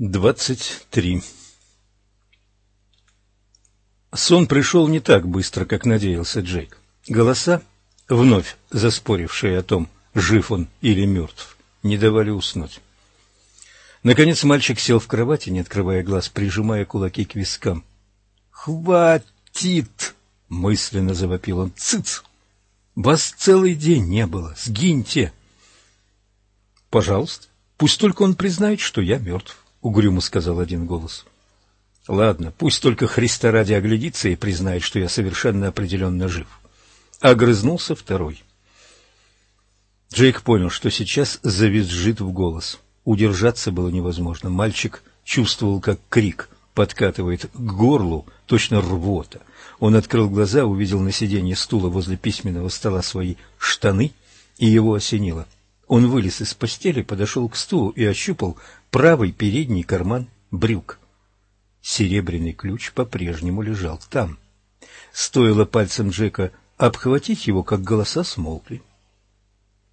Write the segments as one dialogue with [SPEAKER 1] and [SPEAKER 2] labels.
[SPEAKER 1] Двадцать три. Сон пришел не так быстро, как надеялся Джейк. Голоса, вновь заспорившие о том, жив он или мертв, не давали уснуть. Наконец мальчик сел в кровати, не открывая глаз, прижимая кулаки к вискам. «Хватит!» — мысленно завопил он. «Цыц! Вас целый день не было. Сгиньте!» «Пожалуйста, пусть только он признает, что я мертв». — угрюмо сказал один голос. — Ладно, пусть только Христа ради оглядится и признает, что я совершенно определенно жив. Огрызнулся второй. Джейк понял, что сейчас завизжит в голос. Удержаться было невозможно. Мальчик чувствовал, как крик подкатывает к горлу, точно рвота. Он открыл глаза, увидел на сиденье стула возле письменного стола свои штаны, и его осенило. Он вылез из постели, подошел к стулу и ощупал правый передний карман брюк. Серебряный ключ по-прежнему лежал там. Стоило пальцем Джека обхватить его, как голоса смолкли.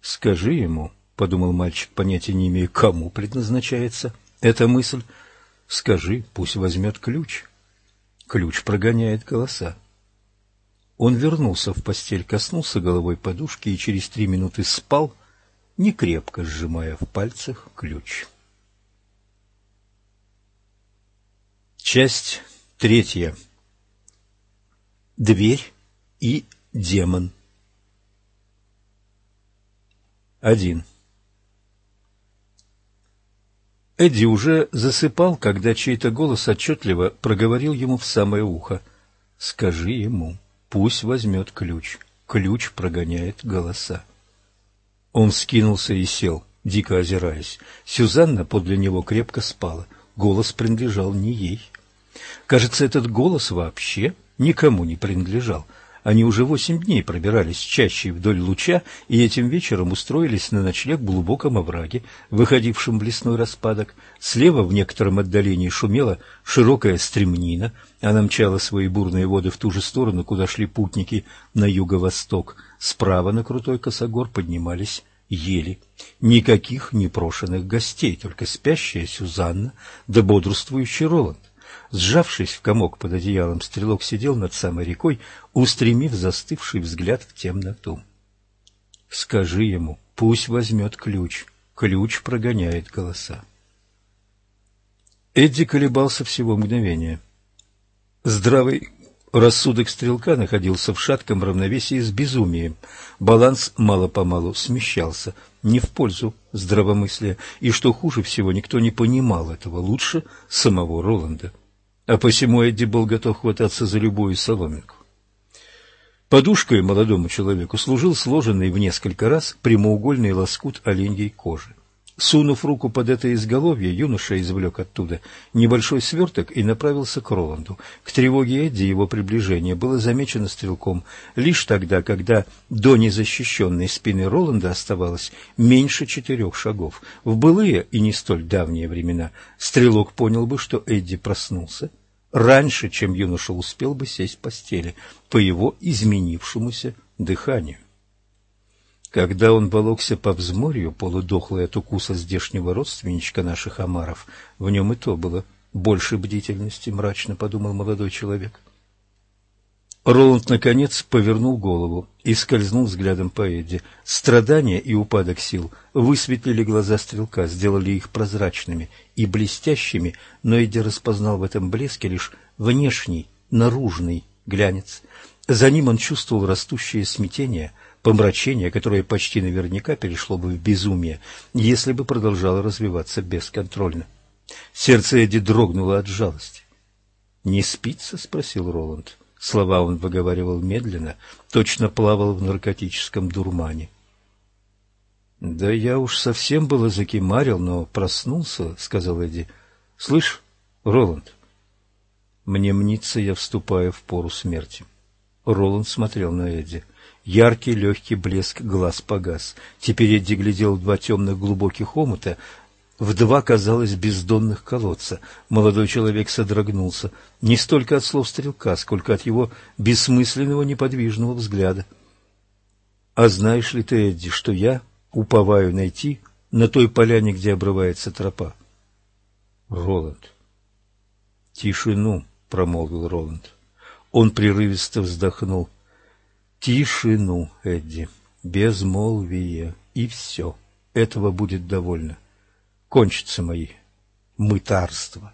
[SPEAKER 1] «Скажи ему», — подумал мальчик, понятия не имея, кому предназначается эта мысль, — «скажи, пусть возьмет ключ». Ключ прогоняет голоса. Он вернулся в постель, коснулся головой подушки и через три минуты спал, не крепко сжимая в пальцах ключ. Часть третья. Дверь и демон. Один. Эдди уже засыпал, когда чей-то голос отчетливо проговорил ему в самое ухо. «Скажи ему, пусть возьмет ключ. Ключ прогоняет голоса». Он скинулся и сел, дико озираясь. Сюзанна подле него крепко спала. Голос принадлежал не ей. Кажется, этот голос вообще никому не принадлежал. Они уже восемь дней пробирались чаще вдоль луча и этим вечером устроились на ночлег в глубоком овраге, выходившем в лесной распадок. Слева в некотором отдалении шумела широкая стремнина, она мчала свои бурные воды в ту же сторону, куда шли путники на юго-восток. Справа на крутой косогор поднимались ели. Никаких непрошенных гостей, только спящая Сюзанна да бодрствующий Роланд. Сжавшись в комок под одеялом, стрелок сидел над самой рекой, устремив застывший взгляд в темноту. — Скажи ему, пусть возьмет ключ. Ключ прогоняет голоса. Эдди колебался всего мгновения. Здравый рассудок стрелка находился в шатком равновесии с безумием. Баланс мало-помалу смещался, не в пользу здравомыслия, и, что хуже всего, никто не понимал этого лучше самого Роланда а посему Эдди был готов хвататься за любую соломинку. Подушкой молодому человеку служил сложенный в несколько раз прямоугольный лоскут оленьей кожи. Сунув руку под это изголовье, юноша извлек оттуда небольшой сверток и направился к Роланду. К тревоге Эдди его приближение было замечено стрелком лишь тогда, когда до незащищенной спины Роланда оставалось меньше четырех шагов. В былые и не столь давние времена стрелок понял бы, что Эдди проснулся раньше, чем юноша успел бы сесть в постели, по его изменившемуся дыханию. Когда он волокся по взморью, полудохлый от укуса здешнего родственничка наших омаров, в нем и то было больше бдительности, мрачно подумал молодой человек. Роланд, наконец, повернул голову и скользнул взглядом по Эдди. Страдания и упадок сил высветлили глаза стрелка, сделали их прозрачными и блестящими, но Эдди распознал в этом блеске лишь внешний, наружный глянец. За ним он чувствовал растущее смятение – помрачение, которое почти наверняка перешло бы в безумие, если бы продолжало развиваться бесконтрольно. Сердце Эдди дрогнуло от жалости. «Не спится?» — спросил Роланд. Слова он выговаривал медленно, точно плавал в наркотическом дурмане. «Да я уж совсем было закимарил, но проснулся», — сказал Эдди. «Слышь, Роланд, мне мнится, я вступаю в пору смерти». Роланд смотрел на Эдди. Яркий легкий блеск глаз погас. Теперь Эдди глядел в два темных глубоких омута, в два, казалось, бездонных колодца. Молодой человек содрогнулся не столько от слов стрелка, сколько от его бессмысленного неподвижного взгляда. «А знаешь ли ты, Эдди, что я уповаю найти на той поляне, где обрывается тропа?» Роланд. «Тишину», — промолвил Роланд. Он прерывисто вздохнул. «Тишину, Эдди, безмолвие, и все. Этого будет довольно. Кончатся мои мытарства».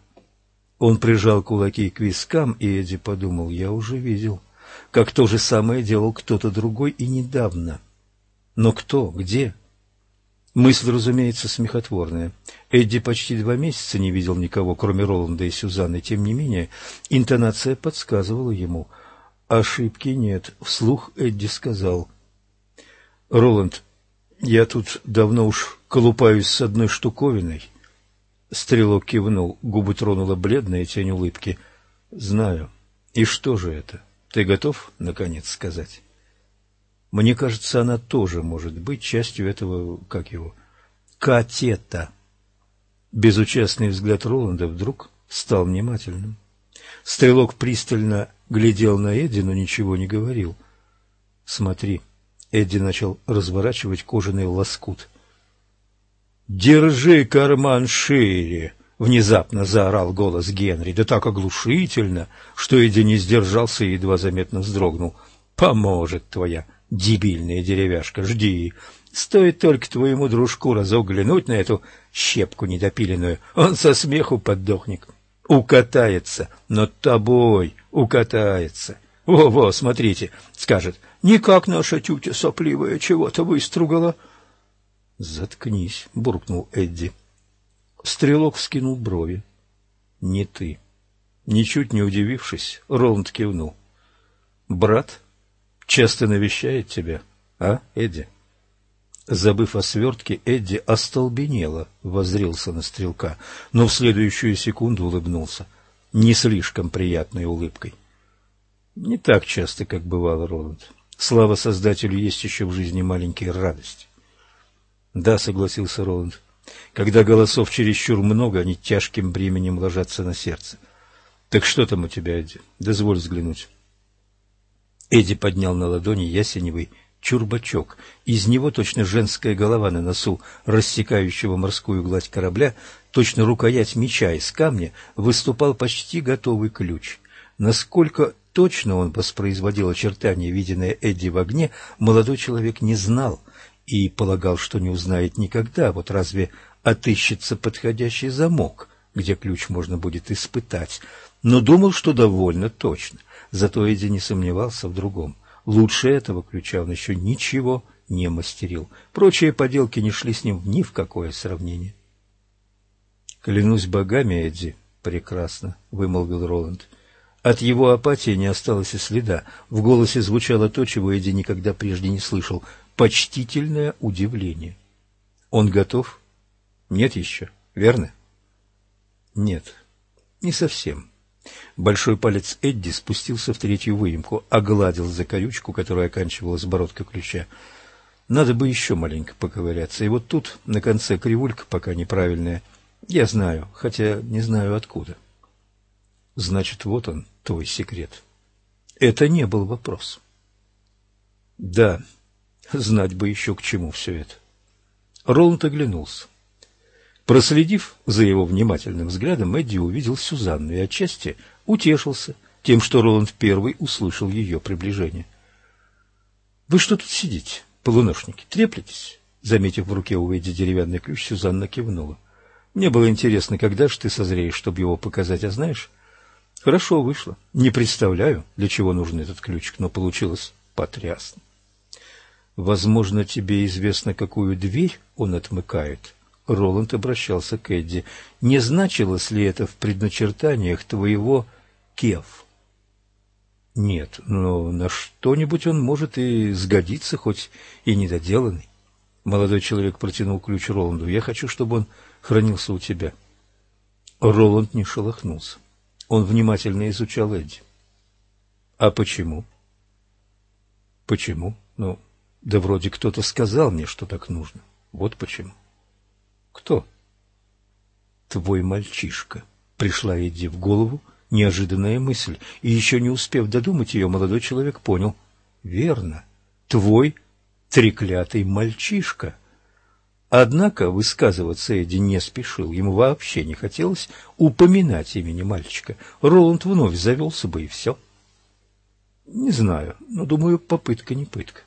[SPEAKER 1] Он прижал кулаки к вискам, и Эдди подумал, я уже видел, как то же самое делал кто-то другой и недавно. Но кто? Где? Мысль, разумеется, смехотворная. Эдди почти два месяца не видел никого, кроме Роланда и Сюзанны. Тем не менее, интонация подсказывала ему. Ошибки нет. Вслух Эдди сказал. «Роланд, я тут давно уж колупаюсь с одной штуковиной». Стрелок кивнул, губы тронула бледная тень улыбки. «Знаю. И что же это? Ты готов, наконец, сказать?» Мне кажется, она тоже может быть частью этого, как его, катета. Безучастный взгляд Роланда вдруг стал внимательным. Стрелок пристально глядел на Эдди, но ничего не говорил. «Смотри». Эдди начал разворачивать кожаный лоскут. «Держи карман шире!» — внезапно заорал голос Генри, да так оглушительно, что Эдди не сдержался и едва заметно вздрогнул. «Поможет твоя дебильная деревяшка, жди. Стоит только твоему дружку разок глянуть на эту щепку недопиленную, он со смеху поддохнет. Укатается, но тобой укатается. Во-во, смотрите, скажет, никак наша тютя сопливая чего-то выстругала. Заткнись, буркнул Эдди. Стрелок вскинул брови. Не ты. Ничуть не удивившись, Роланд кивнул. Брат часто навещает тебя, а, Эдди? Забыв о свертке, Эдди остолбенело воззрился на стрелка, но в следующую секунду улыбнулся, не слишком приятной улыбкой. Не так часто, как бывало, Роланд. Слава Создателю, есть еще в жизни маленькие радости. Да, согласился Роланд. Когда голосов чересчур много, они тяжким бременем ложатся на сердце. Так что там у тебя, Эдди? Дозволь взглянуть. Эдди поднял на ладони ясеневый чурбачок. Из него точно женская голова на носу рассекающего морскую гладь корабля, точно рукоять меча из камня, выступал почти готовый ключ. Насколько точно он воспроизводил очертания, виденные Эдди в огне, молодой человек не знал и полагал, что не узнает никогда. Вот разве отыщется подходящий замок, где ключ можно будет испытать? Но думал, что довольно точно — Зато Эдди не сомневался в другом. Лучше этого ключа он еще ничего не мастерил. Прочие поделки не шли с ним ни в какое сравнение. «Клянусь богами, Эдди, прекрасно», — вымолвил Роланд. От его апатии не осталось и следа. В голосе звучало то, чего Эдди никогда прежде не слышал — почтительное удивление. «Он готов?» «Нет еще, верно?» «Нет, не совсем». Большой палец Эдди спустился в третью выемку, огладил закорючку, которая оканчивалась бородкой ключа. Надо бы еще маленько поковыряться. И вот тут на конце кривулька пока неправильная. Я знаю, хотя не знаю откуда. Значит, вот он, твой секрет. Это не был вопрос. Да, знать бы еще к чему все это. Роланд оглянулся. Проследив за его внимательным взглядом, Эдди увидел Сюзанну и отчасти утешился тем, что Роланд первый услышал ее приближение. — Вы что тут сидите, полуношники, треплетесь? Заметив в руке у Эдди деревянный ключ, Сюзанна кивнула. — Мне было интересно, когда же ты созреешь, чтобы его показать, а знаешь? — Хорошо вышло. Не представляю, для чего нужен этот ключик, но получилось потрясно. — Возможно, тебе известно, какую дверь он отмыкает? — Роланд обращался к Эдди. «Не значилось ли это в предначертаниях твоего кеф?» «Нет, но на что-нибудь он может и сгодиться, хоть и недоделанный». Молодой человек протянул ключ Роланду. «Я хочу, чтобы он хранился у тебя». Роланд не шелохнулся. Он внимательно изучал Эдди. «А почему?» «Почему? Ну, да вроде кто-то сказал мне, что так нужно. Вот почему». Кто? Твой мальчишка. Пришла Эдди в голову неожиданная мысль, и еще не успев додумать ее, молодой человек понял. Верно, твой треклятый мальчишка. Однако высказываться Эдди не спешил, ему вообще не хотелось упоминать имени мальчика. Роланд вновь завелся бы, и все. Не знаю, но, думаю, попытка не пытка.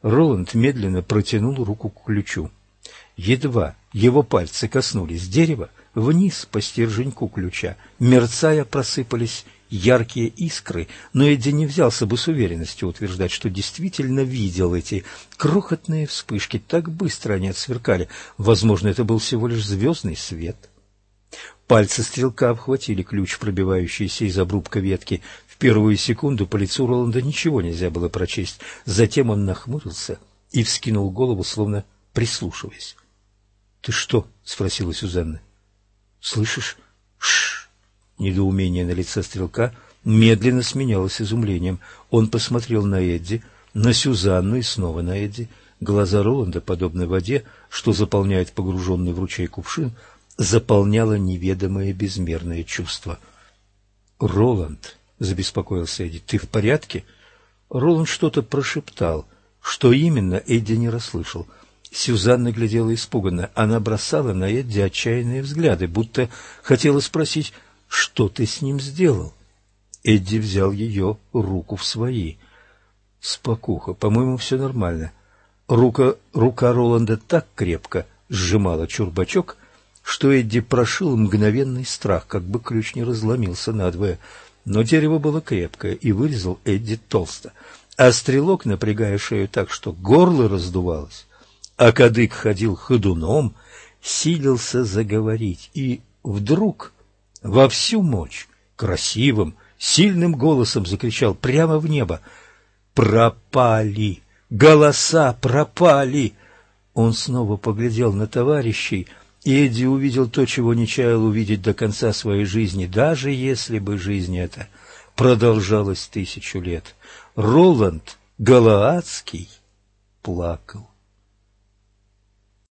[SPEAKER 1] Роланд медленно протянул руку к ключу. Едва его пальцы коснулись дерева, вниз по стерженьку ключа, мерцая, просыпались яркие искры, но Эдди не взялся бы с уверенностью утверждать, что действительно видел эти крохотные вспышки. Так быстро они отсверкали. Возможно, это был всего лишь звездный свет. Пальцы стрелка обхватили ключ, пробивающийся из обрубка ветки. В первую секунду по лицу Роланда ничего нельзя было прочесть. Затем он нахмурился и вскинул голову, словно прислушиваясь. — Ты что? — спросила Сюзанна. — Слышишь? Шш! Недоумение на лице стрелка медленно сменялось изумлением. Он посмотрел на Эдди, на Сюзанну и снова на Эдди. Глаза Роланда, подобно воде, что заполняет погруженный в ручей кувшин, заполняло неведомое безмерное чувство. «Роланд», — забеспокоился Эдди, — «ты в порядке?» Роланд что-то прошептал. Что именно, Эдди не расслышал. Сюзанна глядела испуганно. Она бросала на Эдди отчаянные взгляды, будто хотела спросить что ты с ним сделал? Эдди взял ее руку в свои. Спокуха, по-моему, все нормально. Рука, рука Роланда так крепко сжимала чурбачок, что Эдди прошил мгновенный страх, как бы ключ не разломился надвое. Но дерево было крепкое, и вырезал Эдди толсто. А стрелок, напрягая шею так, что горло раздувалось, а кадык ходил ходуном, силился заговорить, и вдруг во всю мощь, красивым, сильным голосом закричал прямо в небо. «Пропали! Голоса пропали!» Он снова поглядел на товарищей, и Эдди увидел то, чего не чаял увидеть до конца своей жизни, даже если бы жизнь эта продолжалась тысячу лет. Роланд Галаадский плакал.